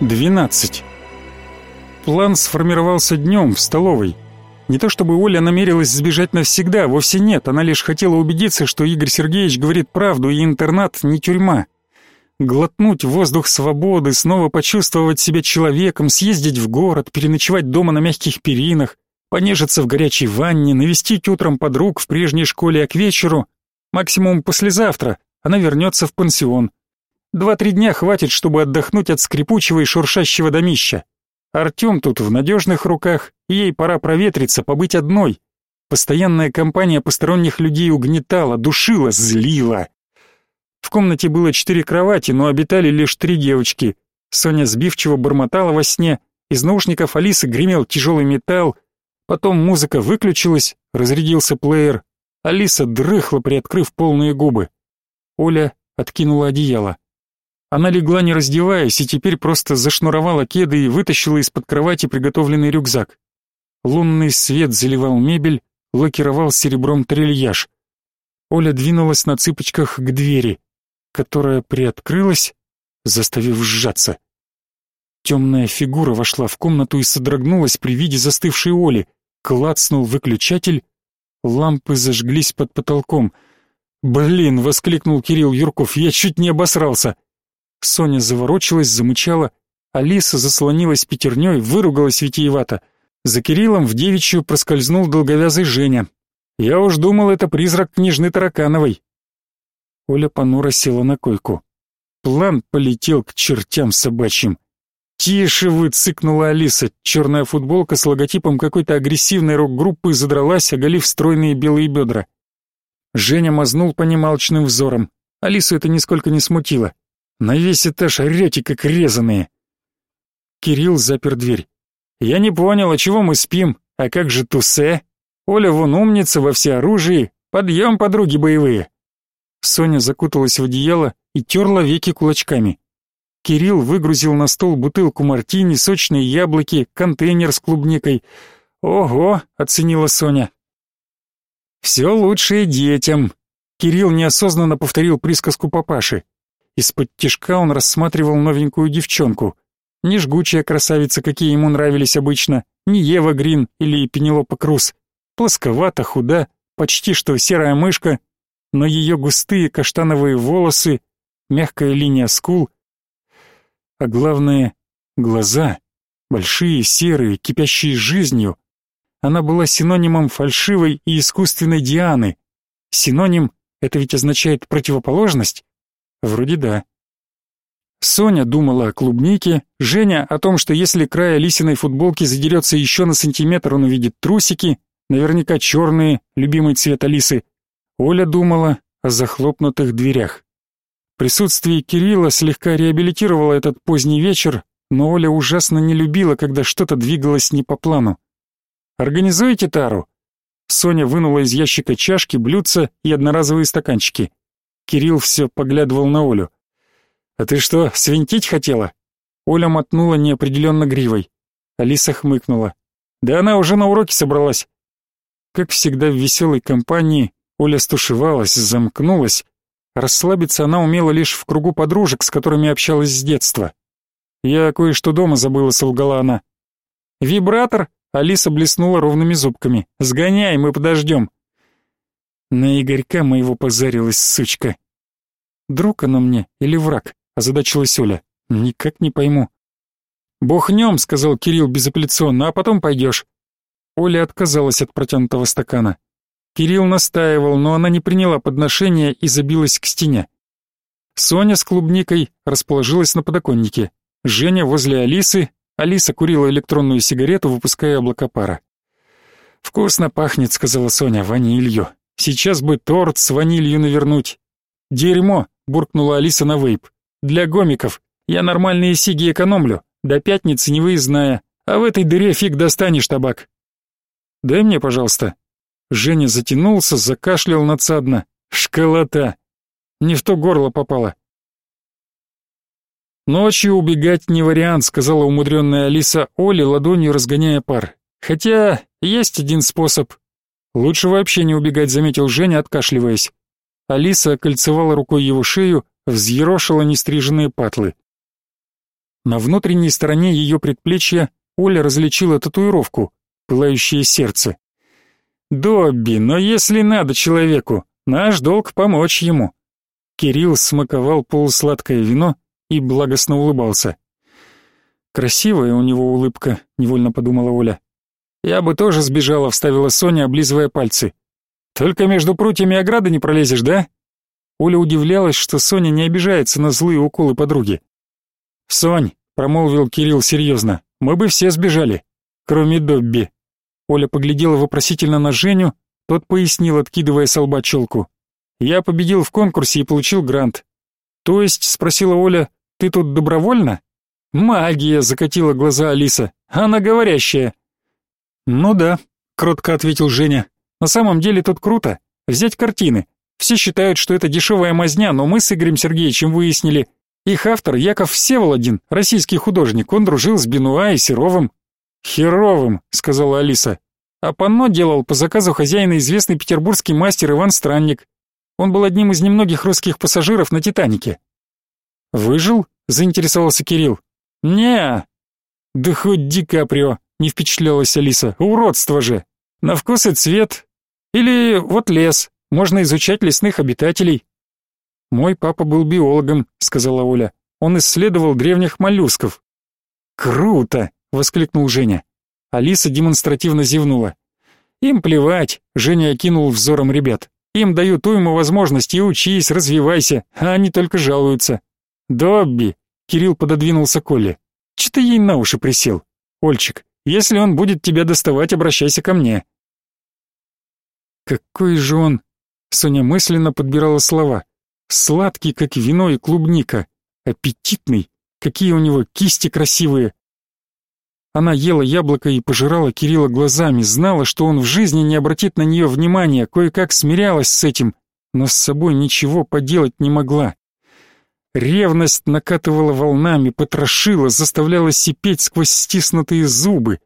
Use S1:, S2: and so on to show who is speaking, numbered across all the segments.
S1: 12. План сформировался днем в столовой. Не то чтобы Оля намерилась сбежать навсегда, вовсе нет, она лишь хотела убедиться, что Игорь Сергеевич говорит правду, и интернат не тюрьма. Глотнуть воздух свободы, снова почувствовать себя человеком, съездить в город, переночевать дома на мягких перинах, понежиться в горячей ванне, навестить утром подруг в прежней школе, а к вечеру, максимум послезавтра, она вернется в пансион. Два-три дня хватит, чтобы отдохнуть от скрипучего и шуршащего домища. Артем тут в надежных руках, ей пора проветриться, побыть одной. Постоянная компания посторонних людей угнетала, душила, злила. В комнате было четыре кровати, но обитали лишь три девочки. Соня сбивчиво бормотала во сне, из наушников Алисы гремел тяжелый металл, потом музыка выключилась, разрядился плеер. Алиса дрыхла, приоткрыв полные губы. Оля откинула одеяло. Она легла не раздеваясь и теперь просто зашнуровала кеды и вытащила из-под кровати приготовленный рюкзак. Лунный свет заливал мебель, лакировал серебром трильяж. Оля двинулась на цыпочках к двери, которая приоткрылась, заставив сжаться. Темная фигура вошла в комнату и содрогнулась при виде застывшей Оли. Клацнул выключатель, лампы зажглись под потолком. «Блин!» — воскликнул Кирилл Юрков. «Я чуть не обосрался!» Соня заворочилась, замычала. Алиса заслонилась пятерней, выругалась витиевато. За Кириллом в девичью проскользнул долговязый Женя. Я уж думал, это призрак княжны Таракановой. Оля понуро села на койку. План полетел к чертям собачьим. «Тише вы!» — цыкнула Алиса. Черная футболка с логотипом какой-то агрессивной рок-группы задралась, оголив стройные белые бедра. Женя мазнул по ним алчным взором. Алису это нисколько не смутило. На весь этаж орете, как резаные. Кирилл запер дверь. Я не понял, а чего мы спим? А как же Тусе? Оля вон умница во всеоружии. Подъем, подруги боевые. Соня закуталась в одеяло и терла веки кулачками. Кирилл выгрузил на стол бутылку мартини, сочные яблоки, контейнер с клубникой. «Ого!» — оценила Соня. «Все лучшее детям!» Кирилл неосознанно повторил присказку папаши. Из-под тишка он рассматривал новенькую девчонку. Не жгучая красавица, какие ему нравились обычно, не Ева Грин или Пенелопа Круз. Плосковата, худа, почти что серая мышка, но ее густые каштановые волосы, мягкая линия скул, а главное — глаза, большие, серые, кипящие жизнью. Она была синонимом фальшивой и искусственной Дианы. Синоним — это ведь означает противоположность? Вроде да. Соня думала о клубнике, Женя о том, что если край Алисиной футболки задерется еще на сантиметр, он увидит трусики, наверняка черные, любимый цвет Алисы. Оля думала о захлопнутых дверях. Присутствие Кирилла слегка реабилитировало этот поздний вечер, но Оля ужасно не любила, когда что-то двигалось не по плану. «Организуйте тару!» Соня вынула из ящика чашки, блюдца и одноразовые стаканчики. Кирилл все поглядывал на Олю. «А ты что, свинтить хотела?» Оля мотнула неопределенно гривой. Алиса хмыкнула. «Да она уже на уроке собралась». Как всегда в веселой компании, Оля стушевалась, замкнулась. Расслабиться она умела лишь в кругу подружек, с которыми общалась с детства. «Я кое-что дома забыла», — солгала она. «Вибратор?» — Алиса блеснула ровными зубками. «Сгоняй, мы подождем». На Игорька моего позарилась сучка. Друг она мне или враг? Озадачилась Оля. Никак не пойму. «Бухнем», — сказал Кирилл безапелляционно, — «а потом пойдешь». Оля отказалась от протянутого стакана. Кирилл настаивал, но она не приняла подношения и забилась к стене. Соня с клубникой расположилась на подоконнике. Женя возле Алисы. Алиса курила электронную сигарету, выпуская облако пара. «Вкусно пахнет», — сказала Соня, — «ванилью». Сейчас бы торт с ванилью навернуть. Дерьмо, буркнула Алиса на вейп. Для гомиков. Я нормальные сиги экономлю. До пятницы не выездная. А в этой дыре фиг достанешь табак. Дай мне, пожалуйста. Женя затянулся, закашлял надсадно. Школота. Не в то горло попало. «Ночью убегать не вариант», — сказала умудренная Алиса Оле, ладонью разгоняя пар. «Хотя есть один способ. «Лучше вообще не убегать», — заметил Женя, откашливаясь. Алиса кольцевала рукой его шею, взъерошила нестриженные патлы. На внутренней стороне ее предплечья Оля различила татуировку «Пылающее сердце». «Добби, но если надо человеку, наш долг помочь ему». Кирилл смаковал полусладкое вино и благостно улыбался. «Красивая у него улыбка», — невольно подумала Оля. «Я бы тоже сбежала», — вставила Соня, облизывая пальцы. «Только между прутьями ограды не пролезешь, да?» Оля удивлялась, что Соня не обижается на злые уколы подруги. «Сонь», — промолвил Кирилл серьезно, — «мы бы все сбежали, кроме Добби». Оля поглядела вопросительно на Женю, тот пояснил, откидывая с лба челку. «Я победил в конкурсе и получил грант». «То есть?» — спросила Оля. «Ты тут добровольно?» «Магия!» — закатила глаза Алиса. «Она говорящая». «Ну да», — кротко ответил Женя. «На самом деле тут круто. Взять картины. Все считают, что это дешевая мазня, но мы с Игорем Сергеевичем выяснили. Их автор Яков Всеволодин, российский художник. Он дружил с Бенуа и Серовым». «Херовым», — сказала Алиса. «А панно делал по заказу хозяина известный петербургский мастер Иван Странник. Он был одним из немногих русских пассажиров на «Титанике». «Выжил?» — заинтересовался Кирилл. не «Да хоть Ди Каприо не впечатлялась Алиса. Уродство же. На вкус и цвет. Или вот лес. Можно изучать лесных обитателей. Мой папа был биологом, сказала Оля. Он исследовал древних моллюсков. Круто, воскликнул Женя. Алиса демонстративно зевнула. Им плевать, Женя окинул взором ребят. Им дают уйму возможностей, учись, развивайся, а они только жалуются. Добби, Кирилл пододвинулся к Оле. Че ты ей на уши присел? Ольчик, если он будет тебя доставать, обращайся ко мне. Какой же он, Соня мысленно подбирала слова. Сладкий, как вино и клубника, аппетитный, какие у него кисти красивые. Она ела яблоко и пожирала Кирилла глазами, знала, что он в жизни не обратит на нее внимания, кое-как смирялась с этим, но с собой ничего поделать не могла. Ревность накатывала волнами, потрошила, заставляла сипеть сквозь стиснутые зубы.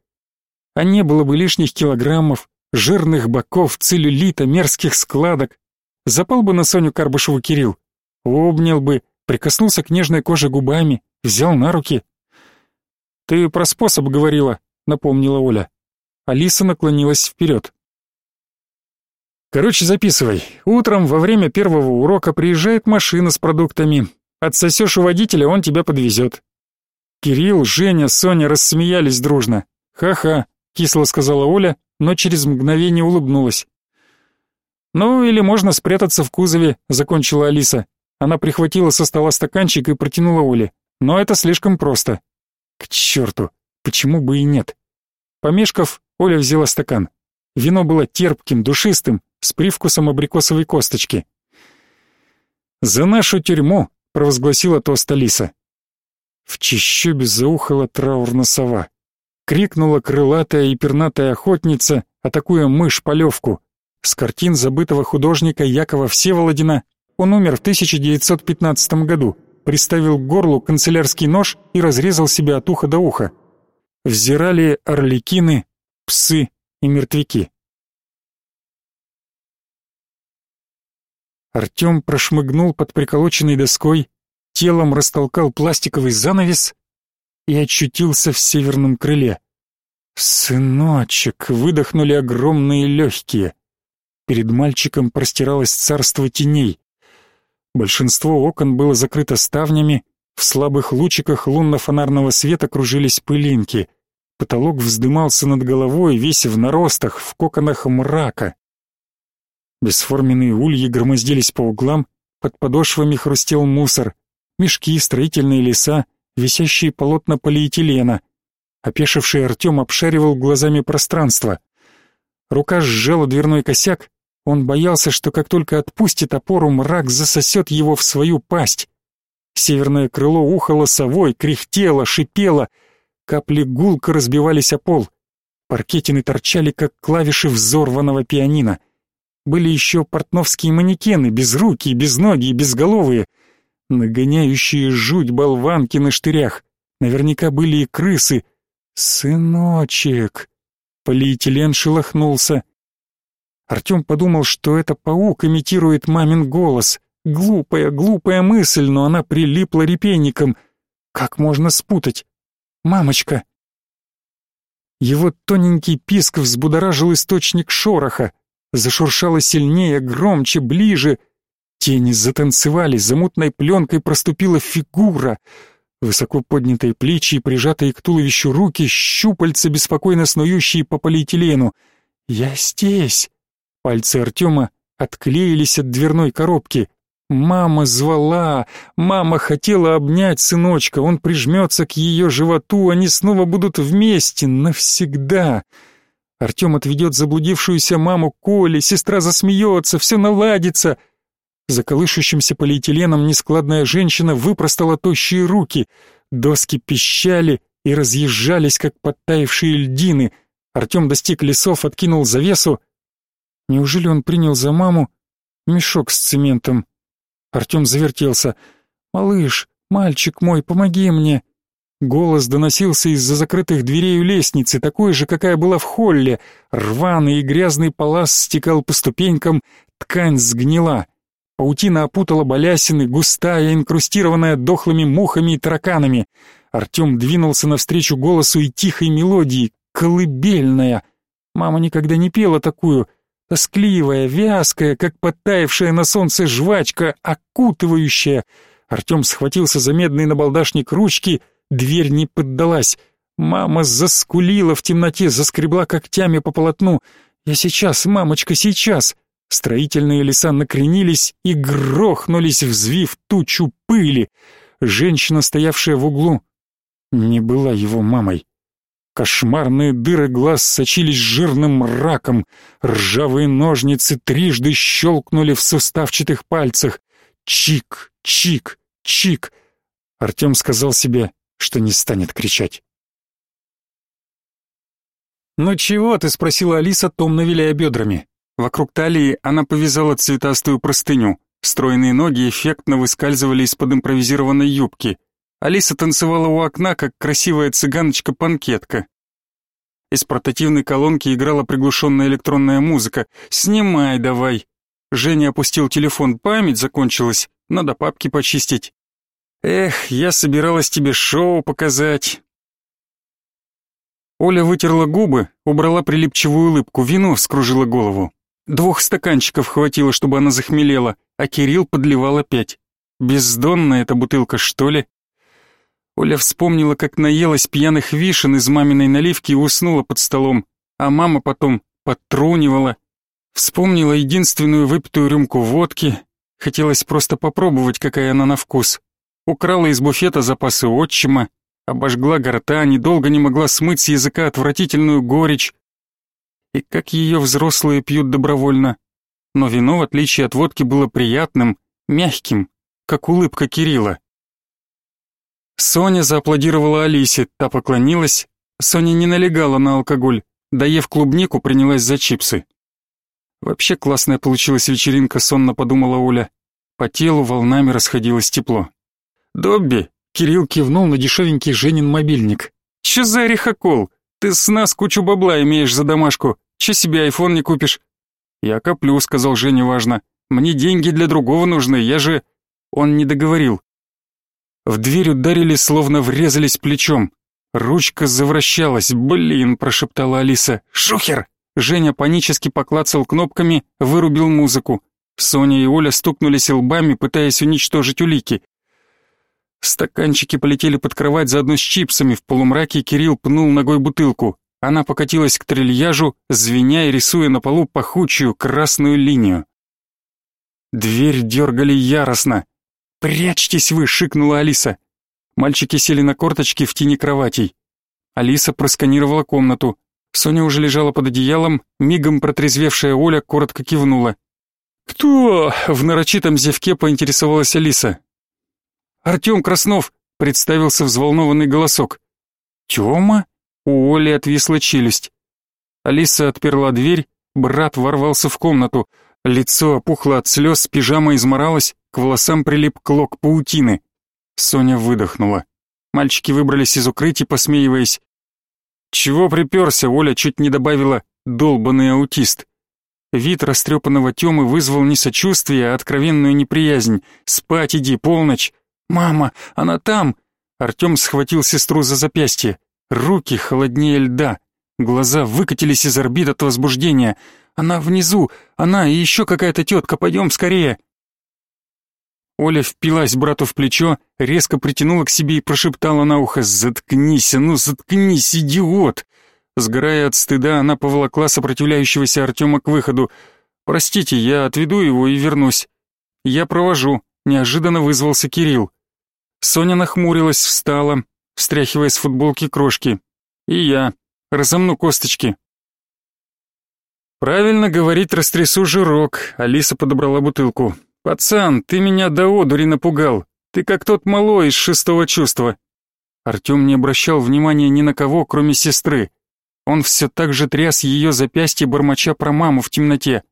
S1: А не было бы лишних килограммов, жирных боков, целлюлита, мерзких складок. Запал бы на Соню Карбышеву Кирилл, обнял бы, прикоснулся к нежной коже губами, взял на руки. «Ты про способ говорила», — напомнила Оля. Алиса наклонилась вперед. «Короче, записывай. Утром во время первого урока приезжает машина с продуктами. Отсосешь у водителя, он тебя подвезет». Кирилл, Женя, Соня рассмеялись дружно. «Ха-ха», — кисло сказала Оля, но через мгновение улыбнулась. «Ну, или можно спрятаться в кузове», — закончила Алиса. Она прихватила со стола стаканчик и протянула Оле. «Но это слишком просто». «К черту! Почему бы и нет?» Помешков, Оля взяла стакан. Вино было терпким, душистым, с привкусом абрикосовой косточки. «За нашу тюрьму!» Провозгласила тост Алиса. В чащобе заухала траурно сова. Крикнула крылатая и пернатая охотница, атакуя мышь-полевку. С картин забытого художника Якова Всеволодина он умер в 1915 году, приставил к горлу канцелярский нож и разрезал себя от уха до уха. Взирали орликины, псы и мертвяки. Артем прошмыгнул под приколоченной доской, телом растолкал пластиковый занавес и очутился в северном крыле. «Сыночек!» — выдохнули огромные легкие. Перед мальчиком простиралось царство теней. Большинство окон было закрыто ставнями, в слабых лучиках лунно-фонарного света кружились пылинки. Потолок вздымался над головой, весь в наростах, в коконах мрака. Бесформенные ульи громоздились по углам, под подошвами хрустел мусор, мешки, строительные леса, висящие полотна полиэтилена. Опешивший Артем обшаривал глазами пространство. Рука сжала дверной косяк, он боялся, что как только отпустит опору, мрак засосет его в свою пасть. Северное крыло ухало совой, кряхтело, шипело, капли гулко разбивались о пол. Паркетины торчали, как клавиши взорванного пианино. Были еще портновские манекены, безрукие, безногие, безголовые, нагоняющие жуть болванки на штырях. Наверняка были и крысы. «Сыночек!» Полиэтилен шелохнулся. Артем подумал, что это паук имитирует мамин голос. Глупая, глупая мысль, но она прилипла репейником. Как можно спутать? Мамочка! Его тоненький писк взбудоражил источник шороха. Зашуршало сильнее, громче, ближе. Тени затанцевали, за мутной пленкой проступила фигура. Высоко поднятые плечи и прижатые к туловищу руки, щупальца, беспокойно снующие по полиэтилену. «Я здесь!» Пальцы Артема отклеились от дверной коробки. Мама звала, мама хотела обнять сыночка, он прижмется к ее животу, они снова будут вместе, навсегда. Артем отведет заблудившуюся маму Коле, сестра засмеется, все наладится. За колышущимся полиэтиленом нескладная женщина выпростала тощие руки. Доски пищали и разъезжались, как подтаявшие льдины. Артем достиг лесов, откинул завесу. Неужели он принял за маму мешок с цементом? Артем завертелся. «Малыш, мальчик мой, помоги мне!» Голос доносился из-за закрытых дверей у лестницы, такой же, какая была в холле. Рваный и грязный палас стекал по ступенькам, ткань сгнила. Паутина опутала балясины, густая, инкрустированная дохлыми мухами и тараканами. Артем двинулся навстречу голосу и тихой мелодии, колыбельная. Мама никогда не пела такую, тоскливая, вязкая, как подтаявшая на солнце жвачка, окутывающая. Артем схватился за медный набалдашник ручки, дверь не поддалась. Мама заскулила в темноте, заскребла когтями по полотну. «Я сейчас, мамочка, сейчас!» Строительные леса накренились и грохнулись, взвив тучу пыли. Женщина, стоявшая в углу, не была его мамой. Кошмарные дыры глаз сочились жирным раком, ржавые ножницы трижды щелкнули в суставчатых пальцах. Чик, чик, чик. Артем сказал себе, что не станет кричать. «Ну чего ты?» — спросила Алиса, томно виляя бедрами. Вокруг талии она повязала цветастую простыню. Стройные ноги эффектно выскальзывали из-под импровизированной юбки. Алиса танцевала у окна, как красивая цыганочка-панкетка. Из портативной колонки играла приглушенная электронная музыка. «Снимай давай!» Женя опустил телефон, память закончилась, надо папки почистить. «Эх, я собиралась тебе шоу показать!» Оля вытерла губы, убрала прилипчивую улыбку, вино вскружило голову. Двух стаканчиков хватило, чтобы она захмелела, а Кирилл подливал опять. Бездонная эта бутылка, что ли? Оля вспомнила, как наелась пьяных вишен из маминой наливки и уснула под столом, а мама потом подтрунивала. Вспомнила единственную выпитую рюмку водки, хотелось просто попробовать, какая она на вкус. Украла из буфета запасы отчима, обожгла гортань и долго не могла смыть с языка отвратительную горечь. И как ее взрослые пьют добровольно. Но вино, в отличие от водки, было приятным, мягким, как улыбка Кирилла. Соня зааплодировала Алисе, та поклонилась. Соня не налегала на алкоголь, доев клубнику, принялась за чипсы. Вообще классная получилась вечеринка, сонно подумала Оля. По телу волнами расходилось тепло. «Добби!» — Кирилл кивнул на дешевенький Женин мобильник. «Чё за орехокол? Ты с нас кучу бабла имеешь за домашку. Че себе айфон не купишь?» «Я коплю», — сказал Женя важно. «Мне деньги для другого нужны, я же...» Он не договорил. В дверь ударили, словно врезались плечом. Ручка завращалась. «Блин!» – прошептала Алиса. «Шухер!» Женя панически поклацал кнопками, вырубил музыку. Соня и Оля стукнулись лбами, пытаясь уничтожить улики. Стаканчики полетели под кровать заодно с чипсами. В полумраке Кирилл пнул ногой бутылку. Она покатилась к трильяжу, звеня и рисуя на полу пахучую красную линию. Дверь дергали яростно. «Прячьтесь вы!» — шикнула Алиса. Мальчики сели на корточки в тени кроватей. Алиса просканировала комнату. Соня уже лежала под одеялом, мигом протрезвевшая Оля коротко кивнула. «Кто?» — в нарочитом зевке поинтересовалась Алиса. «Артем Краснов», — представился взволнованный голосок. «Тёма?» — у Оли отвисла челюсть. Алиса отперла дверь, брат ворвался в комнату. Лицо опухло от слез, пижама изморалась, к волосам прилип клок паутины. Соня выдохнула. Мальчики выбрались из укрытий, посмеиваясь. «Чего приперся?» — Оля чуть не добавила «долбанный аутист». Вид растрепанного Тёмы вызвал не сочувствие, а откровенную неприязнь. «Спать иди, полночь!» «Мама, она там!» Артем схватил сестру за запястье. Руки холоднее льда. Глаза выкатились из орбит от возбуждения. Она внизу, она и еще какая-то тетка, пойдем скорее. Оля впилась брату в плечо, резко притянула к себе и прошептала на ухо «Заткнись, ну заткнись, идиот!» Сгорая от стыда, она поволокла сопротивляющегося Артема к выходу. «Простите, я отведу его и вернусь». «Я провожу», — неожиданно вызвался Кирилл. Соня нахмурилась, встала, встряхивая с футболки крошки. «И я. Разомну косточки». «Правильно говорить, растрясу жирок», — Алиса подобрала бутылку. «Пацан, ты меня до одури напугал. Ты как тот малой из шестого чувства». Артем не обращал внимания ни на кого, кроме сестры. Он все так же тряс ее запястье, бормоча про маму в темноте.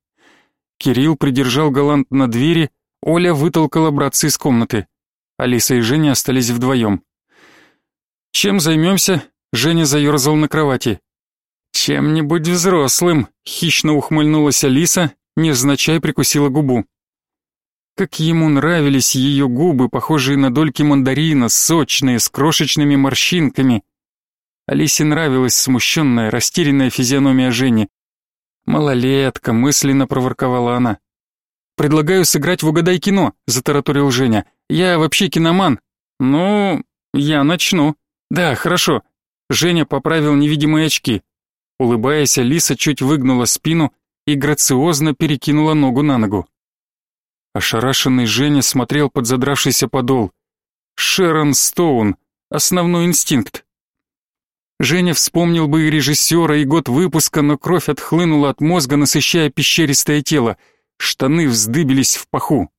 S1: Кирилл придержал галантно двери, Оля вытолкала братца из комнаты. Алиса и Женя остались вдвоем. «Чем займемся?» Женя заерзал на кровати. «Чем-нибудь взрослым», — хищно ухмыльнулась Алиса, невзначай прикусила губу. Как ему нравились ее губы, похожие на дольки мандарина, сочные, с крошечными морщинками. Алисе нравилась смущенная, растерянная физиономия Жени. «Малолетка», — мысленно проворковала она. «Предлагаю сыграть в «Угадай кино», — затараторил Женя. «Я вообще киноман». «Ну, я начну». «Да, хорошо». Женя поправил невидимые очки. Улыбаясь, Алиса чуть выгнула спину и грациозно перекинула ногу на ногу. Ошарашенный Женя смотрел под задравшийся подол. Шерон Стоун. Основной инстинкт. Женя вспомнил бы и режиссера, и год выпуска, но кровь отхлынула от мозга, насыщая пещеристое тело. Штаны вздыбились в паху.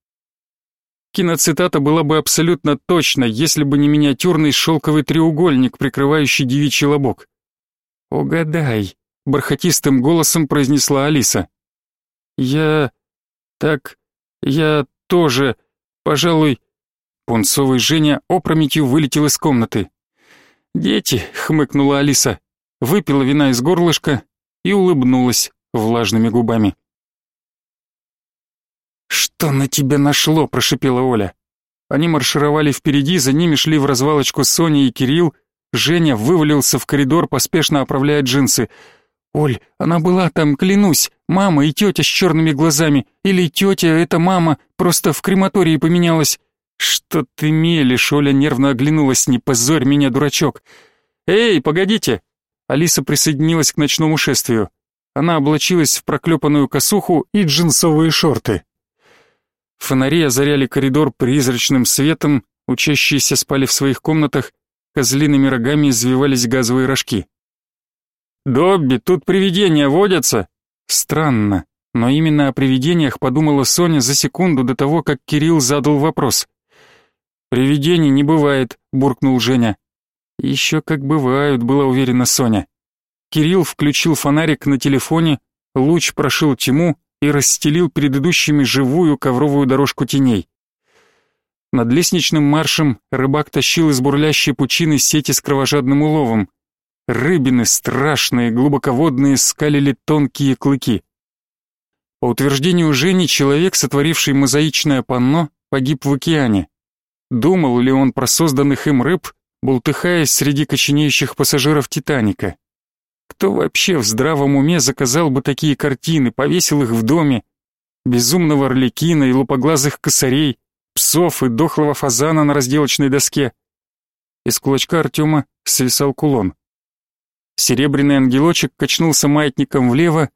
S1: Киноцитата была бы абсолютно точна, если бы не миниатюрный шелковый треугольник, прикрывающий девичий лобок. «Угадай», — бархатистым голосом произнесла Алиса. «Я... так... Я тоже, пожалуй...» Пунцовый Женя опрометью вылетел из комнаты. «Дети», — хмыкнула Алиса, выпила вина из горлышка и улыбнулась влажными губами. «Что на тебя нашло?» — прошипела Оля. Они маршировали впереди, за ними шли в развалочку Соня и Кирилл. Женя вывалился в коридор, поспешно оправляя джинсы — «Оль, она была там, клянусь, мама и тетя с черными глазами, или тетя, это мама, просто в крематории поменялась». «Что ты мелешь?» — Оля нервно оглянулась, «не позорь меня, дурачок». «Эй, погодите!» Алиса присоединилась к ночному шествию. Она облачилась в проклепанную косуху и джинсовые шорты. Фонари озаряли коридор призрачным светом, учащиеся спали в своих комнатах, козлиными рогами извивались газовые рожки. «Добби, тут привидения водятся!» Странно, но именно о привидениях подумала Соня за секунду до того, как Кирилл задал вопрос. «Привидений не бывает», — буркнул Женя. «Еще как бывают», — была уверена Соня. Кирилл включил фонарик на телефоне, луч прошил тьму и расстелил перед идущими живую ковровую дорожку теней. Над лестничным маршем рыбак тащил из бурлящей пучины сети с кровожадным уловом. Рыбины страшные, глубоководные, скалили тонкие клыки. По утверждению Жени, человек, сотворивший мозаичное панно, погиб в океане. Думал ли он про созданных им рыб, бултыхаясь среди коченеющих пассажиров «Титаника»? Кто вообще в здравом уме заказал бы такие картины, повесил их в доме? Безумного орликина и лупоглазых косарей, псов и дохлого фазана на разделочной доске. Из кулачка Артема свисал кулон. Серебряный ангелочек качнулся маятником влево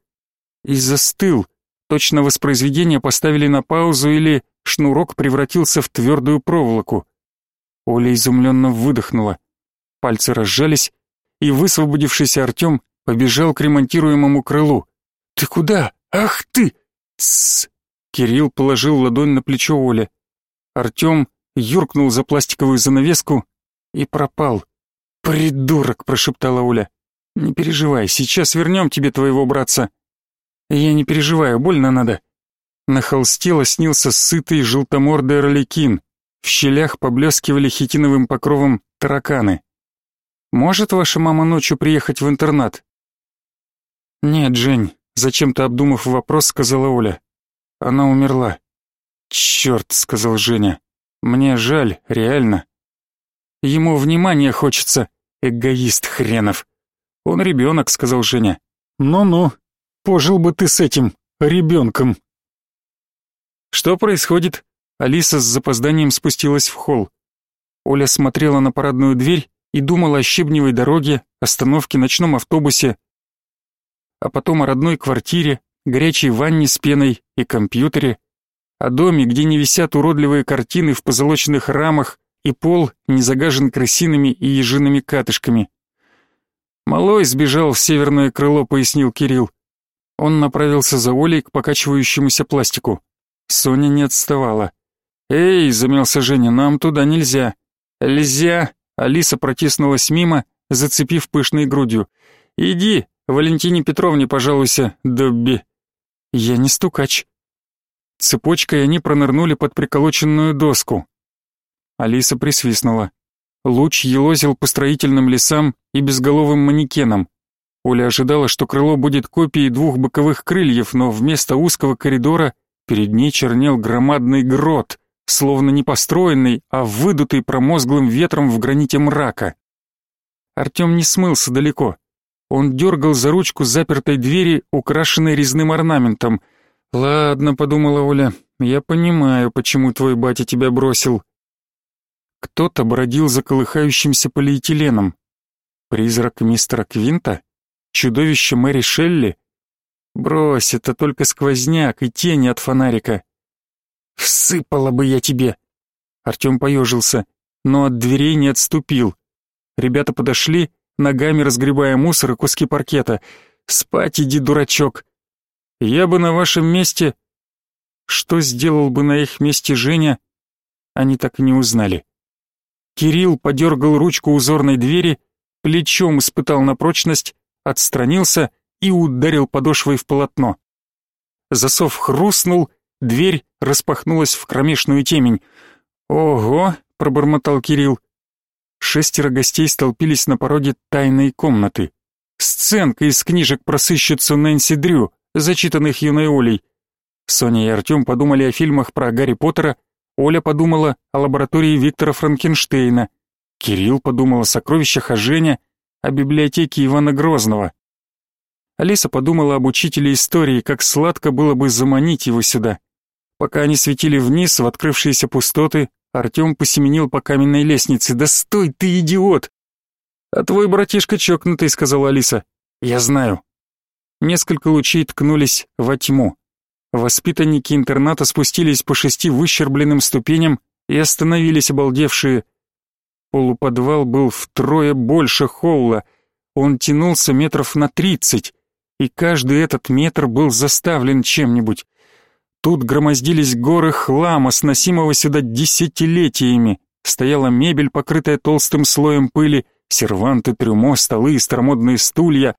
S1: и застыл. Точно воспроизведение поставили на паузу или шнурок превратился в твердую проволоку. Оля изумленно выдохнула. Пальцы разжались, и высвободившийся Артем побежал к ремонтируемому крылу. «Ты куда? Ах ты!» «Тссс!» Кирилл положил ладонь на плечо Оли. Артем юркнул за пластиковую занавеску и пропал. «Придурок!» — прошептала Оля. «Не переживай, сейчас вернем тебе твоего братца». «Я не переживаю, больно надо». На холсте лоснился сытый желтомордый орликин. В щелях поблескивали хитиновым покровом тараканы. «Может ваша мама ночью приехать в интернат?» «Нет, Жень», зачем-то обдумав вопрос, сказала Оля. «Она умерла». «Черт», — сказал Женя. «Мне жаль, реально». Ему внимания хочется, эгоист хренов. Он ребенок, сказал Женя. Ну-ну, пожил бы ты с этим ребенком. Что происходит? Алиса с запозданием спустилась в холл. Оля смотрела на парадную дверь и думала о щебневой дороге, остановке, ночном автобусе, а потом о родной квартире, горячей ванне с пеной и компьютере, о доме, где не висят уродливые картины в позолоченных рамах и пол не загажен крысиными и ежиными катышками. «Малой сбежал в северное крыло», — пояснил Кирилл. Он направился за Олей к покачивающемуся пластику. Соня не отставала. «Эй!» — замялся Женя, — «нам туда нельзя». «Нельзя!» — Алиса протиснулась мимо, зацепив пышной грудью. «Иди, Валентине Петровне пожалуйся, Добби». «Я не стукач». Цепочкой они пронырнули под приколоченную доску. Алиса присвистнула. Луч елозил по строительным лесам и безголовым манекенам. Оля ожидала, что крыло будет копией двух боковых крыльев, но вместо узкого коридора перед ней чернел громадный грот, словно не построенный, а выдутый промозглым ветром в граните мрака. Артем не смылся далеко. Он дергал за ручку запертой двери, украшенной резным орнаментом. «Ладно», — подумала Оля, — «я понимаю, почему твой батя тебя бросил». Кто-то бродил за колыхающимся полиэтиленом. Призрак мистера Квинта? Чудовище Мэри Шелли? Брось, это только сквозняк и тени от фонарика. Всыпала бы я тебе. Артем поежился, но от дверей не отступил. Ребята подошли, ногами разгребая мусор и куски паркета. Спать иди, дурачок. Я бы на вашем месте... Что сделал бы на их месте Женя, они так и не узнали. Кирилл подергал ручку узорной двери, плечом испытал на прочность, отстранился и ударил подошвой в полотно. Засов хрустнул, дверь распахнулась в кромешную темень. «Ого!» — пробормотал Кирилл. Шестеро гостей столпились на пороге тайной комнаты. Сценка из книжек про сыщицу Нэнси Дрю, зачитанных юной Олей. Соня и Артем подумали о фильмах про Гарри Поттера, Оля подумала о лаборатории Виктора Франкенштейна. Кирилл подумал о сокровищах Женя, о библиотеке Ивана Грозного. Алиса подумала об учителе истории, как сладко было бы заманить его сюда. Пока они светили вниз в открывшиеся пустоты, Артем посеменил по каменной лестнице. «Да стой ты, идиот!» «А твой братишка чокнутый», — сказала Алиса. «Я знаю». Несколько лучей ткнулись во тьму. Воспитанники интерната спустились по шести выщербленным ступеням и остановились обалдевшие. Полуподвал был втрое больше холла. Он тянулся метров на тридцать, и каждый этот метр был заставлен чем-нибудь. Тут громоздились горы хлама, сносимого сюда десятилетиями. Стояла мебель, покрытая толстым слоем пыли, серванты, трюмо, столы и старомодные стулья.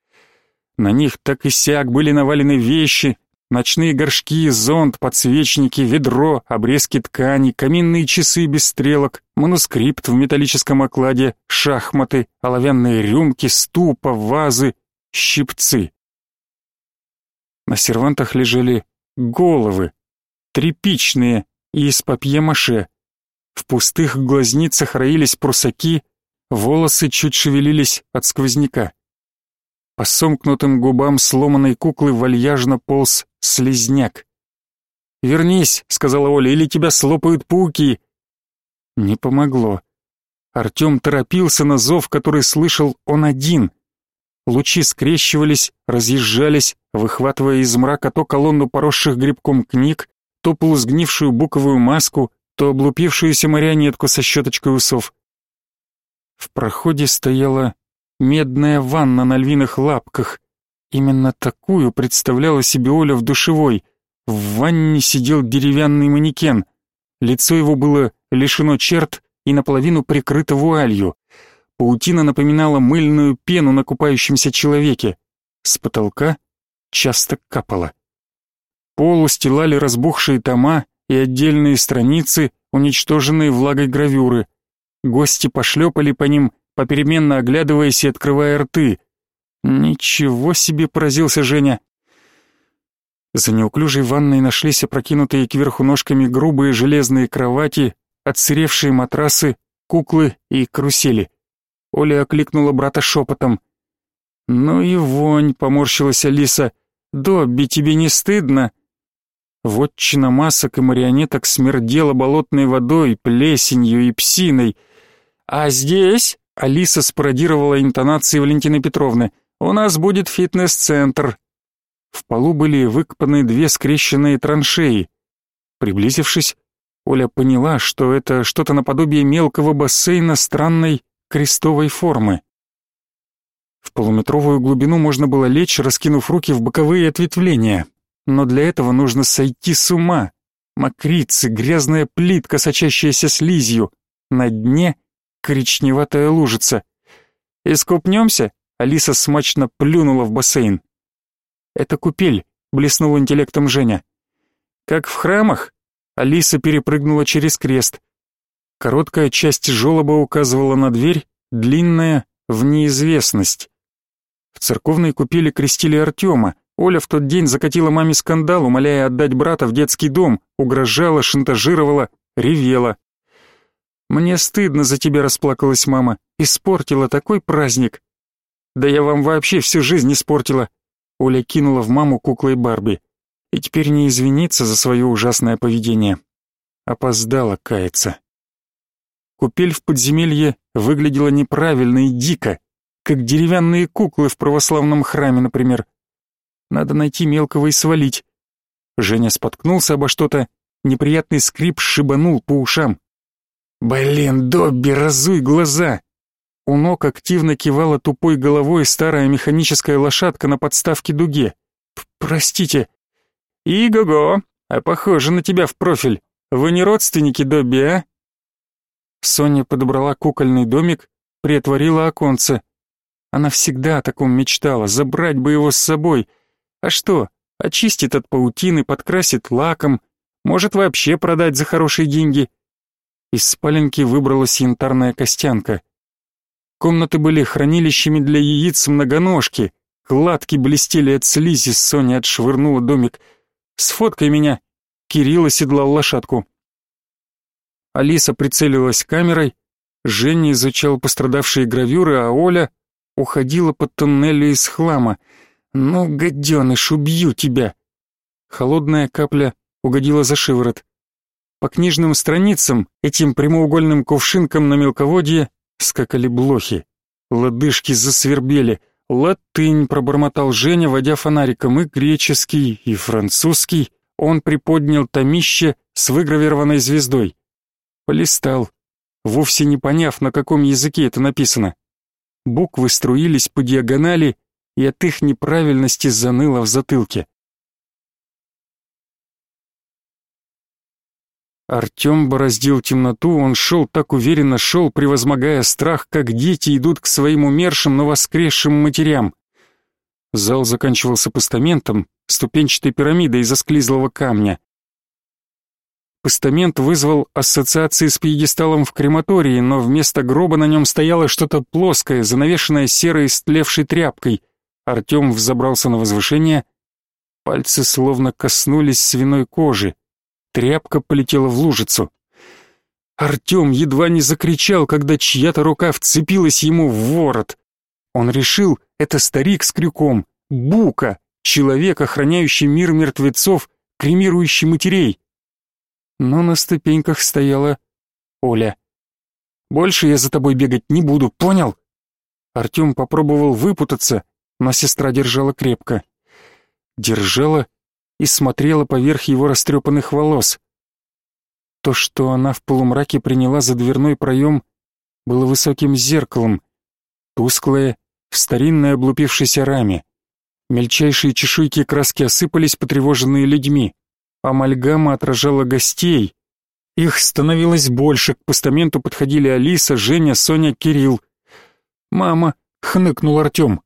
S1: На них так и сяк были навалены вещи, Ночные горшки, зонт, подсвечники, ведро, обрезки ткани, каминные часы без стрелок, манускрипт в металлическом окладе, шахматы, оловянные рюмки, ступа, вазы, щипцы. На сервантах лежали головы, тряпичные и из папье-маше. В пустых глазницах роились прусаки, волосы чуть шевелились от сквозняка. По сомкнутым губам сломанной куклы вальяжно полз слизняк. «Вернись», — сказала Оля, — «или тебя слопают пауки». Не помогло. Артем торопился на зов, который слышал он один. Лучи скрещивались, разъезжались, выхватывая из мрака то колонну поросших грибком книг, то полусгнившую буковую маску, то облупившуюся марионетку со щеточкой усов. В проходе стояла медная ванна на львиных лапках. Именно такую представляла себе Оля в душевой. В ванне сидел деревянный манекен. Лицо его было лишено черт и наполовину прикрыто вуалью. Паутина напоминала мыльную пену на купающемся человеке. С потолка часто капало. Пол устилали разбухшие тома и отдельные страницы, уничтоженные влагой гравюры. Гости пошлепали по ним, попеременно оглядываясь и открывая рты. «Ничего себе!» — поразился Женя. За неуклюжей ванной нашлись опрокинутые кверху ножками грубые железные кровати, отсыревшие матрасы, куклы и карусели. Оля окликнула брата шепотом. «Ну и вонь», — поморщилась Алиса. «Добби, тебе не стыдно?» Вотчина масок и марионеток смердела болотной водой, плесенью и псиной. «А здесь...» — Алиса спародировала интонации Валентины Петровны. «У нас будет фитнес-центр». В полу были выкопаны две скрещенные траншеи. Приблизившись, Оля поняла, что это что-то наподобие мелкого бассейна странной крестовой формы. В полуметровую глубину можно было лечь, раскинув руки в боковые ответвления. Но для этого нужно сойти с ума. Мокрицы, грязная плитка, сочащаяся слизью. На дне коричневатая лужица. «Искупнемся?» — Алиса смачно плюнула в бассейн. «Это купель», — блеснул интеллектом Женя. «Как в храмах?» Алиса перепрыгнула через крест. Короткая часть желоба указывала на дверь, длинная — в неизвестность. В церковной купели крестили Артема. Оля в тот день закатила маме скандал, умоляя отдать брата в детский дом, угрожала, шантажировала, ревела. «Мне стыдно за тебя», — расплакалась мама. «Испортила такой праздник». «Да я вам вообще всю жизнь испортила». Оля кинула в маму куклой Барби и теперь не извиниться за свое ужасное поведение. Опоздала каяться. Купель в подземелье выглядела неправильно и дико, как деревянные куклы в православном храме, например. Надо найти мелкого и свалить. Женя споткнулся обо что-то, неприятный скрип шибанул по ушам. «Блин, Добби, разуй глаза!» У ног активно кивала тупой головой старая механическая лошадка на подставке дуге. «Простите», «Иго-го, а похоже на тебя в профиль. Вы не родственники Добби, а?» Соня подобрала кукольный домик, приотворила оконце. Она всегда о таком мечтала, забрать бы его с собой. А что, очистит от паутины, подкрасит лаком, может вообще продать за хорошие деньги. Из спаленки выбралась янтарная костянка. Комнаты были хранилищами для яиц многоножки. Кладки блестели от слизи, Соня отшвырнула домик — Сфоткай меня!» Кирилл оседлал лошадку. Алиса прицелилась камерой, Женя изучал пострадавшие гравюры, а Оля уходила по туннелю из хлама. «Ну, гаденыш, убью тебя!» Холодная капля угодила за шиворот. По книжным страницам, этим прямоугольным кувшинкам на мелководье, скакали блохи. Лодыжки засвербели — «Латынь», — пробормотал Женя, водя фонариком, и греческий, и французский. Он приподнял томище с выгравированной звездой. Полистал, вовсе не поняв, на каком языке это написано. Буквы струились по диагонали, и от их неправильности заныло в затылке. Артем бороздил темноту, он шел так уверенно, шел, превозмогая страх, как дети идут к своим умершим, но воскресшим матерям. Зал заканчивался постаментом, ступенчатой пирамидой из осклизлого камня. Постамент вызвал ассоциации с пьедесталом в крематории, но вместо гроба на нем стояло что-то плоское, занавешенное серой истлевшей тряпкой. Артем взобрался на возвышение, пальцы словно коснулись свиной кожи. Тряпка полетела в лужицу. Артем едва не закричал, когда чья-то рука вцепилась ему в ворот. Он решил, это старик с крюком, Бука, человек, охраняющий мир мертвецов, кремирующий матерей. Но на ступеньках стояла Оля. «Больше я за тобой бегать не буду, понял?» Артем попробовал выпутаться, но сестра держала крепко. Держала и смотрела поверх его растрепанных волос. То, что она в полумраке приняла за дверной проем, было высоким зеркалом, тусклое, в старинной облупившейся раме. Мельчайшие чешуйки краски осыпались, потревоженные людьми. Амальгама отражала гостей. Их становилось больше, к постаменту подходили Алиса, Женя, Соня, Кирилл. «Мама!» — хныкнул Артем.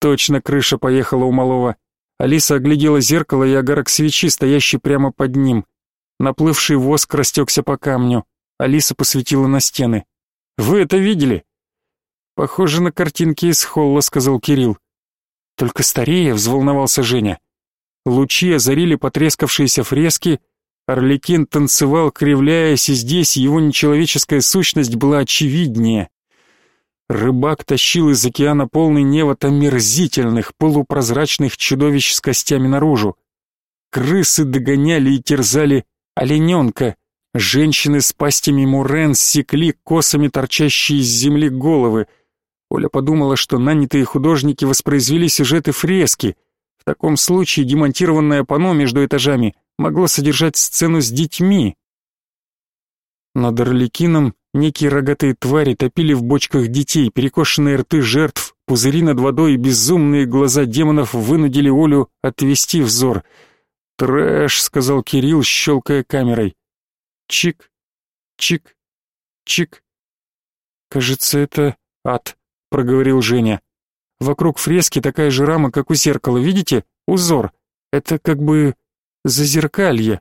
S1: Точно крыша поехала у малого. Алиса оглядела зеркало и огарок свечи, стоящий прямо под ним. Наплывший воск растекся по камню. Алиса посветила на стены. «Вы это видели?» «Похоже на картинки из холла», — сказал Кирилл. «Только старее», — взволновался Женя. Лучи озарили потрескавшиеся фрески, Орликин танцевал, кривляясь, и здесь его нечеловеческая сущность была очевиднее. Рыбак тащил из океана полный невод омерзительных, полупрозрачных чудовищ с костями наружу. Крысы догоняли и терзали олененка. Женщины с пастями мурен секли косами торчащие из земли головы. Оля подумала, что нанятые художники воспроизвели сюжеты фрески. Таком случае демонтированное панно между этажами могло содержать сцену с детьми. Над Орликином Некие рогатые твари топили в бочках детей, перекошенные рты жертв, пузыри над водой и безумные глаза демонов вынудили Олю отвести взор. «Трэш», — сказал Кирилл, щелкая камерой. «Чик, чик, чик». «Кажется, это ад», — проговорил Женя. «Вокруг фрески такая же рама, как у зеркала, видите? Узор. Это как бы зазеркалье».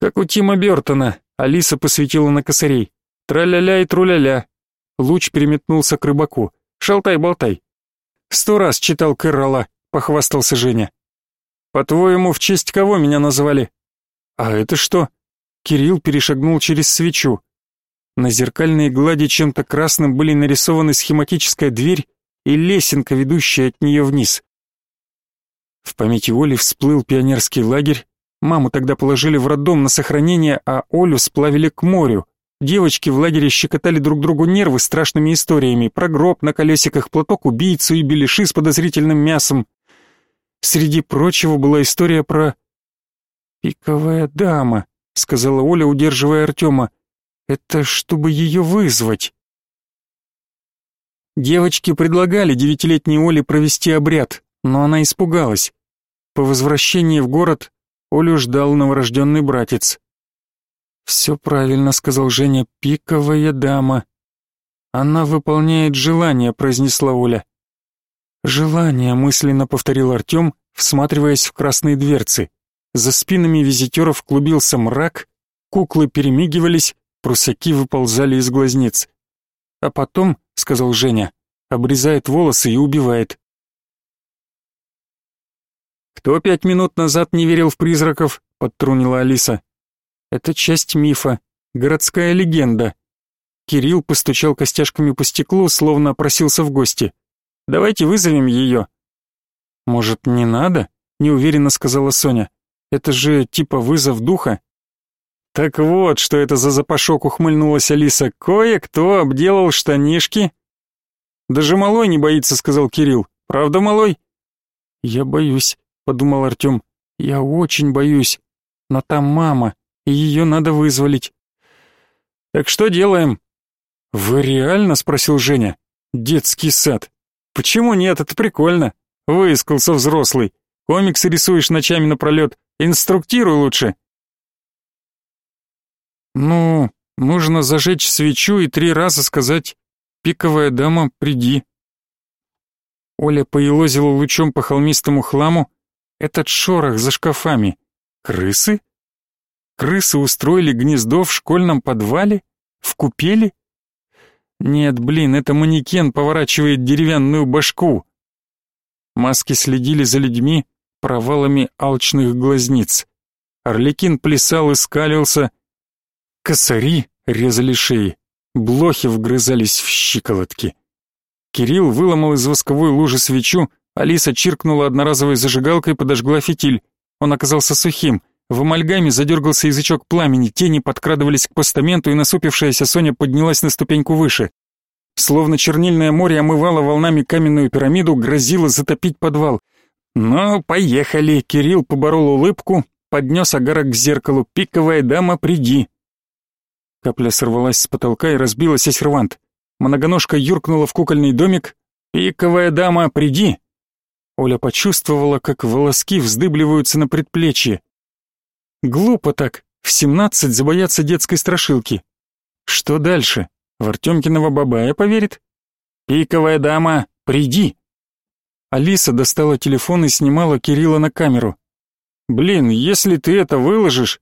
S1: «Как у Тима Бертона», — Алиса посветила на косарей. Траля-ля и труля-ля. Луч переметнулся к рыбаку. Шалтай-болтай. Сто раз читал Кэрролла, похвастался Женя. По-твоему, в честь кого меня назвали? А это что? Кирилл перешагнул через свечу. На зеркальной глади чем-то красным были нарисованы схематическая дверь и лесенка, ведущая от нее вниз. В памяти Оли всплыл пионерский лагерь. Маму тогда положили в роддом на сохранение, а Олю сплавили к морю. Девочки в лагере щекотали друг другу нервы страшными историями про гроб на колесиках, платок убийцу и беляши с подозрительным мясом. Среди прочего была история про... «Пиковая дама», — сказала Оля, удерживая Артема. «Это чтобы ее вызвать». Девочки предлагали девятилетней Оле провести обряд, но она испугалась. По возвращении в город Олю ждал новорожденный братец. «Все правильно», — сказал Женя, — «пиковая дама». «Она выполняет желание», — произнесла Оля. «Желание», — мысленно повторил Артем, всматриваясь в красные дверцы. За спинами визитеров клубился мрак, куклы перемигивались, прусаки выползали из глазниц. «А потом», — сказал Женя, — обрезает волосы и убивает. «Кто пять минут назад не верил в призраков?» — подтрунила Алиса. Это часть мифа, городская легенда. Кирилл постучал костяшками по стеклу, словно просился в гости. Давайте вызовем ее». Может, не надо? неуверенно сказала Соня. Это же типа вызов духа. Так вот, что это за запашок, ухмыльнулась Алиса. Кое-кто обделал штанишки. Даже малой не боится, сказал Кирилл. Правда, малой? Я боюсь, подумал Артем. Я очень боюсь. Но там мама и ее надо вызволить. Так что делаем? Вы реально? спросил Женя. Детский сад. Почему нет? Это прикольно. Выискался взрослый. Комиксы рисуешь ночами напролет. Инструктируй лучше. Ну, нужно зажечь свечу и три раза сказать «Пиковая дама, приди». Оля поелозила лучом по холмистому хламу. Этот шорох за шкафами. Крысы? Крысы устроили гнездо в школьном подвале? В купели? Нет, блин, это манекен поворачивает деревянную башку. Маски следили за людьми провалами алчных глазниц. Орликин плясал и скалился. Косари резали шеи. Блохи вгрызались в щиколотки. Кирилл выломал из восковой лужи свечу, Алиса чиркнула одноразовой зажигалкой и подожгла фитиль. Он оказался сухим. В амальгаме задергался язычок пламени, тени подкрадывались к постаменту, и насупившаяся Соня поднялась на ступеньку выше. Словно чернильное море омывало волнами каменную пирамиду, грозило затопить подвал. «Ну, поехали!» — Кирилл поборол улыбку, поднес агарок к зеркалу. «Пиковая дама, приди!» Капля сорвалась с потолка и разбилась о сервант. Многоножка юркнула в кукольный домик. «Пиковая дама, приди!» Оля почувствовала, как волоски вздыбливаются на предплечье. Глупо так, в семнадцать забояться детской страшилки. Что дальше? В Артемкиного бабая поверит? Пиковая дама, приди. Алиса достала телефон и снимала Кирилла на камеру. Блин, если ты это выложишь,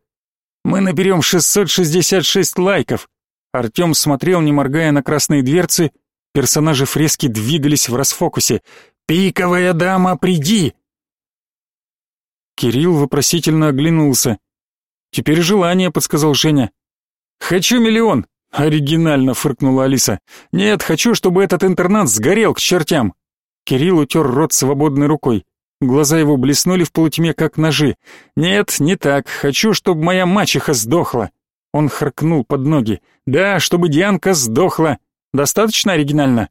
S1: мы наберем 666 лайков. Артем смотрел, не моргая на красные дверцы, персонажи фрески двигались в расфокусе. «Пиковая дама, приди!» Кирилл вопросительно оглянулся. «Теперь желание», — подсказал Женя. «Хочу миллион», — оригинально фыркнула Алиса. «Нет, хочу, чтобы этот интернат сгорел к чертям». Кирилл утер рот свободной рукой. Глаза его блеснули в полутьме, как ножи. «Нет, не так. Хочу, чтобы моя мачеха сдохла». Он харкнул под ноги. «Да, чтобы Дианка сдохла. Достаточно оригинально?»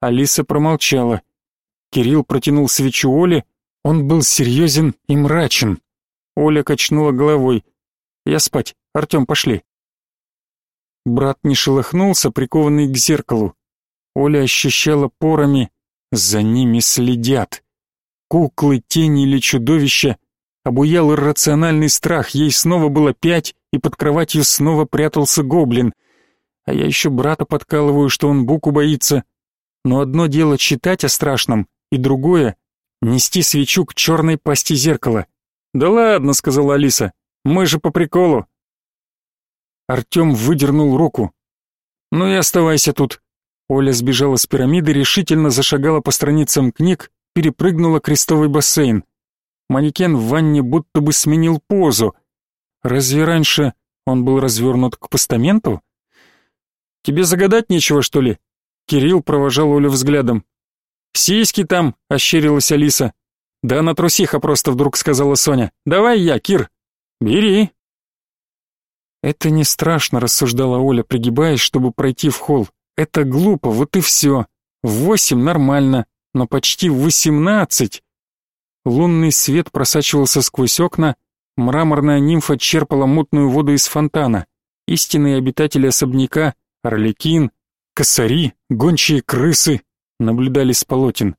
S1: Алиса промолчала. Кирилл протянул свечу Оле. Он был серьезен и мрачен. Оля качнула головой. «Я спать. Артем, пошли». Брат не шелохнулся, прикованный к зеркалу. Оля ощущала порами. За ними следят. Куклы, тени или чудовища. Обуял иррациональный страх. Ей снова было пять, и под кроватью снова прятался гоблин. А я еще брата подкалываю, что он буку боится. Но одно дело читать о страшном, и другое — нести свечу к черной пасти зеркала. «Да ладно», — сказала Алиса, — «мы же по приколу». Артем выдернул руку. «Ну и оставайся тут». Оля сбежала с пирамиды, решительно зашагала по страницам книг, перепрыгнула крестовый бассейн. Манекен в ванне будто бы сменил позу. Разве раньше он был развернут к постаменту? «Тебе загадать нечего, что ли?» Кирилл провожал Олю взглядом. «Сиськи там», — ощерилась Алиса. «Да она трусиха просто вдруг», — сказала Соня. «Давай я, Кир». «Бери». «Это не страшно», — рассуждала Оля, пригибаясь, чтобы пройти в холл. «Это глупо, вот и все. В восемь нормально, но почти восемнадцать». Лунный свет просачивался сквозь окна, мраморная нимфа черпала мутную воду из фонтана. Истинные обитатели особняка, орликин, косари, гончие крысы наблюдали с полотен.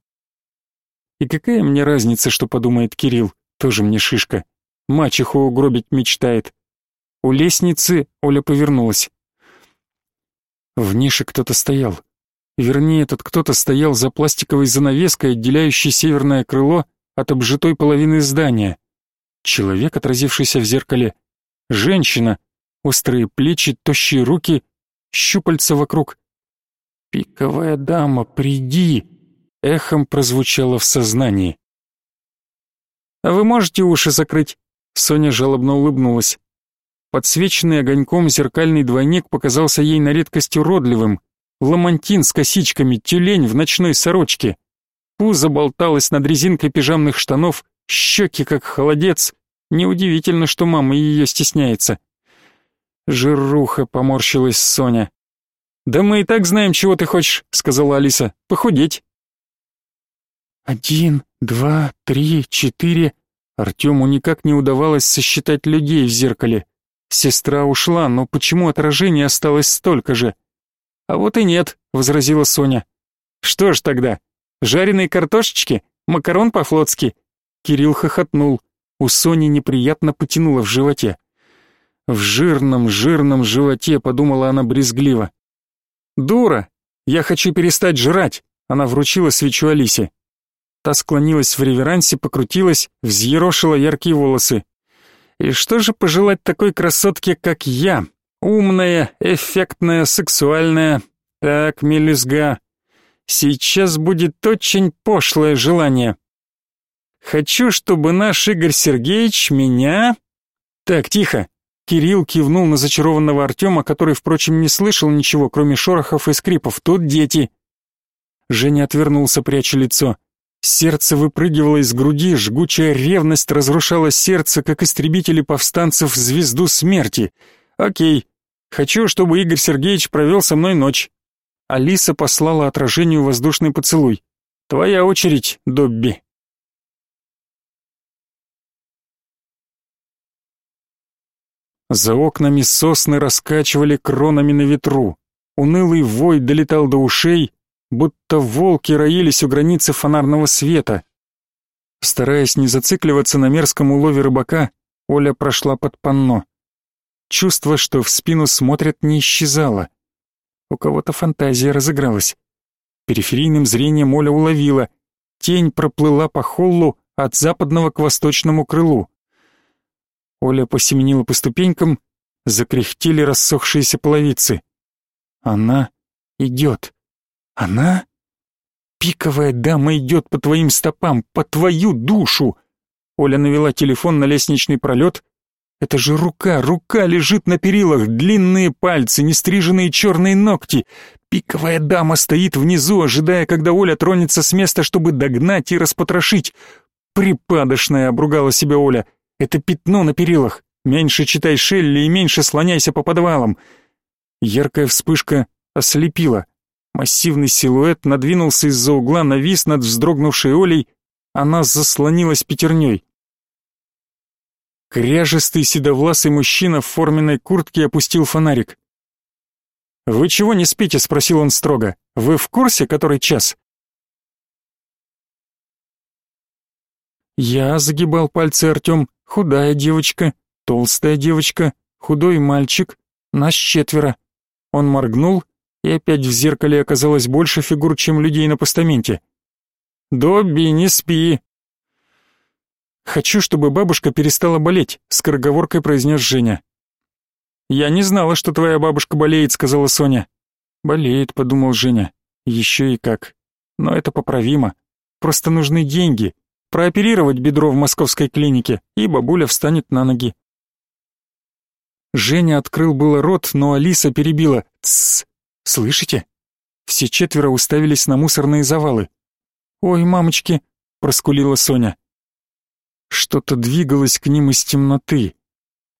S1: И какая мне разница, что подумает Кирилл, тоже мне шишка. Мачеху угробить мечтает. У лестницы Оля повернулась. В нише кто-то стоял. Вернее, этот кто-то стоял за пластиковой занавеской, отделяющей северное крыло от обжитой половины здания. Человек, отразившийся в зеркале. Женщина. Острые плечи, тощие руки, щупальца вокруг. «Пиковая дама, приди!» эхом прозвучало в сознании. «А вы можете уши закрыть?» Соня жалобно улыбнулась. Подсвеченный огоньком зеркальный двойник показался ей на редкость уродливым. Ламантин с косичками, тюлень в ночной сорочке. Пузо болталось над резинкой пижамных штанов, щеки как холодец. Неудивительно, что мама ее стесняется. Жируха, поморщилась Соня. «Да мы и так знаем, чего ты хочешь», — сказала Алиса. «Похудеть». Один, два, три, четыре. Артему никак не удавалось сосчитать людей в зеркале. Сестра ушла, но почему отражение осталось столько же? А вот и нет, возразила Соня. Что ж тогда? Жареные картошечки? Макарон по-флотски? Кирилл хохотнул. У Сони неприятно потянуло в животе. В жирном, жирном животе, подумала она брезгливо. Дура! Я хочу перестать жрать. Она вручила свечу Алисе. Та склонилась в реверансе, покрутилась, взъерошила яркие волосы. И что же пожелать такой красотке, как я? Умная, эффектная, сексуальная. Так, мелюзга. Сейчас будет очень пошлое желание. Хочу, чтобы наш Игорь Сергеевич меня... Так, тихо. Кирилл кивнул на зачарованного Артема, который, впрочем, не слышал ничего, кроме шорохов и скрипов. Тут дети. Женя отвернулся, пряча лицо. Сердце выпрыгивало из груди, жгучая ревность разрушала сердце, как истребители повстанцев звезду смерти. Окей, хочу, чтобы Игорь Сергеевич провел со мной ночь. Алиса послала отражению воздушный поцелуй. Твоя очередь, Добби. За окнами сосны раскачивали кронами на ветру. Унылый вой долетал до ушей, будто волки роились у границы фонарного света. Стараясь не зацикливаться на мерзком улове рыбака, Оля прошла под панно. Чувство, что в спину смотрят, не исчезало. У кого-то фантазия разыгралась. Периферийным зрением Оля уловила. Тень проплыла по холлу от западного к восточному крылу. Оля посеменила по ступенькам, закряхтели рассохшиеся половицы. Она идет. Она? Пиковая дама идет по твоим стопам, по твою душу. Оля навела телефон на лестничный пролет. Это же рука, рука лежит на перилах, длинные пальцы, нестриженные черные ногти. Пиковая дама стоит внизу, ожидая, когда Оля тронется с места, чтобы догнать и распотрошить. «Припадочная», — обругала себя Оля. «Это пятно на перилах. Меньше читай Шелли и меньше слоняйся по подвалам». Яркая вспышка ослепила. Массивный силуэт надвинулся из-за угла, навис над вздрогнувшей Олей. Она заслонилась пятерней. Кряжестый седовласый мужчина в форменной куртке опустил фонарик. «Вы чего не спите?» — спросил он строго. «Вы в курсе, который час?» Я загибал пальцы Артем. Худая девочка, толстая девочка, худой мальчик. Нас четверо. Он моргнул, и опять в зеркале оказалось больше фигур, чем людей на постаменте. «Добби, не спи!» «Хочу, чтобы бабушка перестала болеть», — скороговоркой произнес Женя. «Я не знала, что твоя бабушка болеет», — сказала Соня. «Болеет», — подумал Женя. «Еще и как. Но это поправимо. Просто нужны деньги прооперировать бедро в московской клинике, и бабуля встанет на ноги. Женя открыл было рот, но Алиса перебила. «Тссс! Слышите?» Все четверо уставились на мусорные завалы. «Ой, мамочки!» — проскулила Соня. Что-то двигалось к ним из темноты.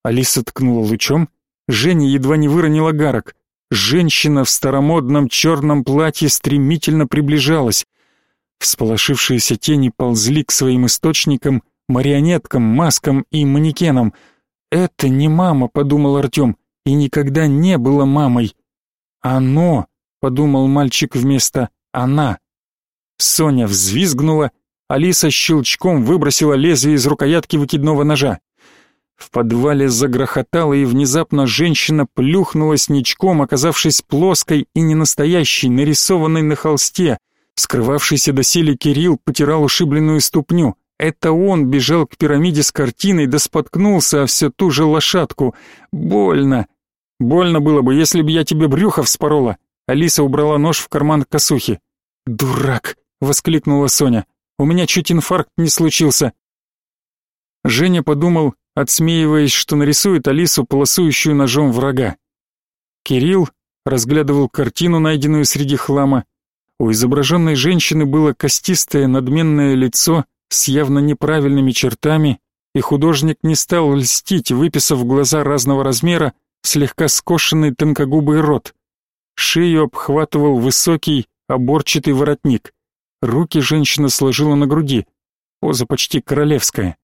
S1: Алиса ткнула лучом, Женя едва не выронила гарок. Женщина в старомодном черном платье стремительно приближалась. Всполошившиеся тени ползли к своим источникам, марионеткам, маскам и манекенам. «Это не мама», — подумал Артем, — «и никогда не было мамой». «Оно», — подумал мальчик вместо «она». Соня взвизгнула, Алиса щелчком выбросила лезвие из рукоятки выкидного ножа. В подвале загрохотало, и внезапно женщина плюхнулась ничком, оказавшись плоской и ненастоящей, нарисованной на холсте — Скрывавшийся доселе Кирилл потирал ушибленную ступню. Это он бежал к пирамиде с картиной, да споткнулся о всю ту же лошадку. Больно. Больно было бы, если бы я тебе брюхо вспорола. Алиса убрала нож в карман косухи. «Дурак!» — воскликнула Соня. «У меня чуть инфаркт не случился». Женя подумал, отсмеиваясь, что нарисует Алису, полосующую ножом врага. Кирилл разглядывал картину, найденную среди хлама, у изображенной женщины было костистое надменное лицо с явно неправильными чертами, и художник не стал льстить, выписав глаза разного размера, слегка скошенный тонкогубый рот. Шею обхватывал высокий, оборчатый воротник. Руки женщина сложила на груди. Поза почти королевская.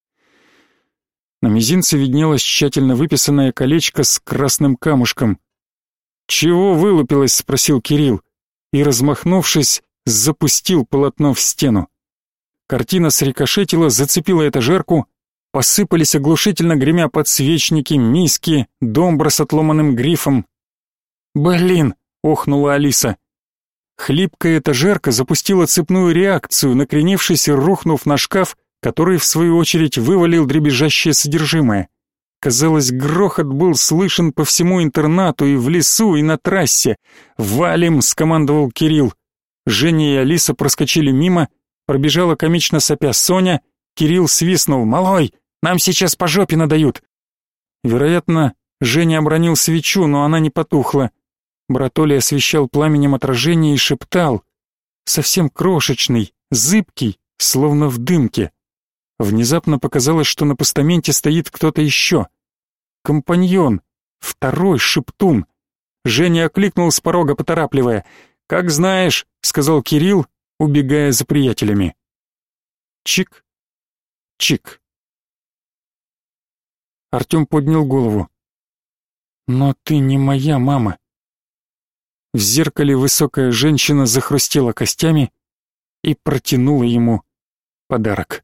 S1: На мизинце виднелось тщательно выписанное колечко с красным камушком. «Чего вылупилось?» — спросил Кирилл и, размахнувшись, запустил полотно в стену. Картина срикошетила, зацепила этажерку, посыпались оглушительно гремя подсвечники, миски, домбра с отломанным грифом. «Блин!» — охнула Алиса. Хлипкая этажерка запустила цепную реакцию, накренившись и рухнув на шкаф, который, в свою очередь, вывалил дребезжащее содержимое. Казалось, грохот был слышен по всему интернату и в лесу, и на трассе. «Валим!» — скомандовал Кирилл. Женя и Алиса проскочили мимо, пробежала комично сопя Соня, Кирилл свистнул. «Малой, нам сейчас по жопе надают!» Вероятно, Женя обронил свечу, но она не потухла. Братоли освещал пламенем отражение и шептал. Совсем крошечный, зыбкий, словно в дымке. Внезапно показалось, что на постаменте стоит кто-то еще. Компаньон, второй шептун. Женя окликнул с порога, поторапливая. «Как знаешь», — сказал Кирилл, убегая за приятелями. Чик, чик. Артем поднял голову. «Но ты не моя мама». В зеркале высокая женщина захрустела костями и протянула ему подарок.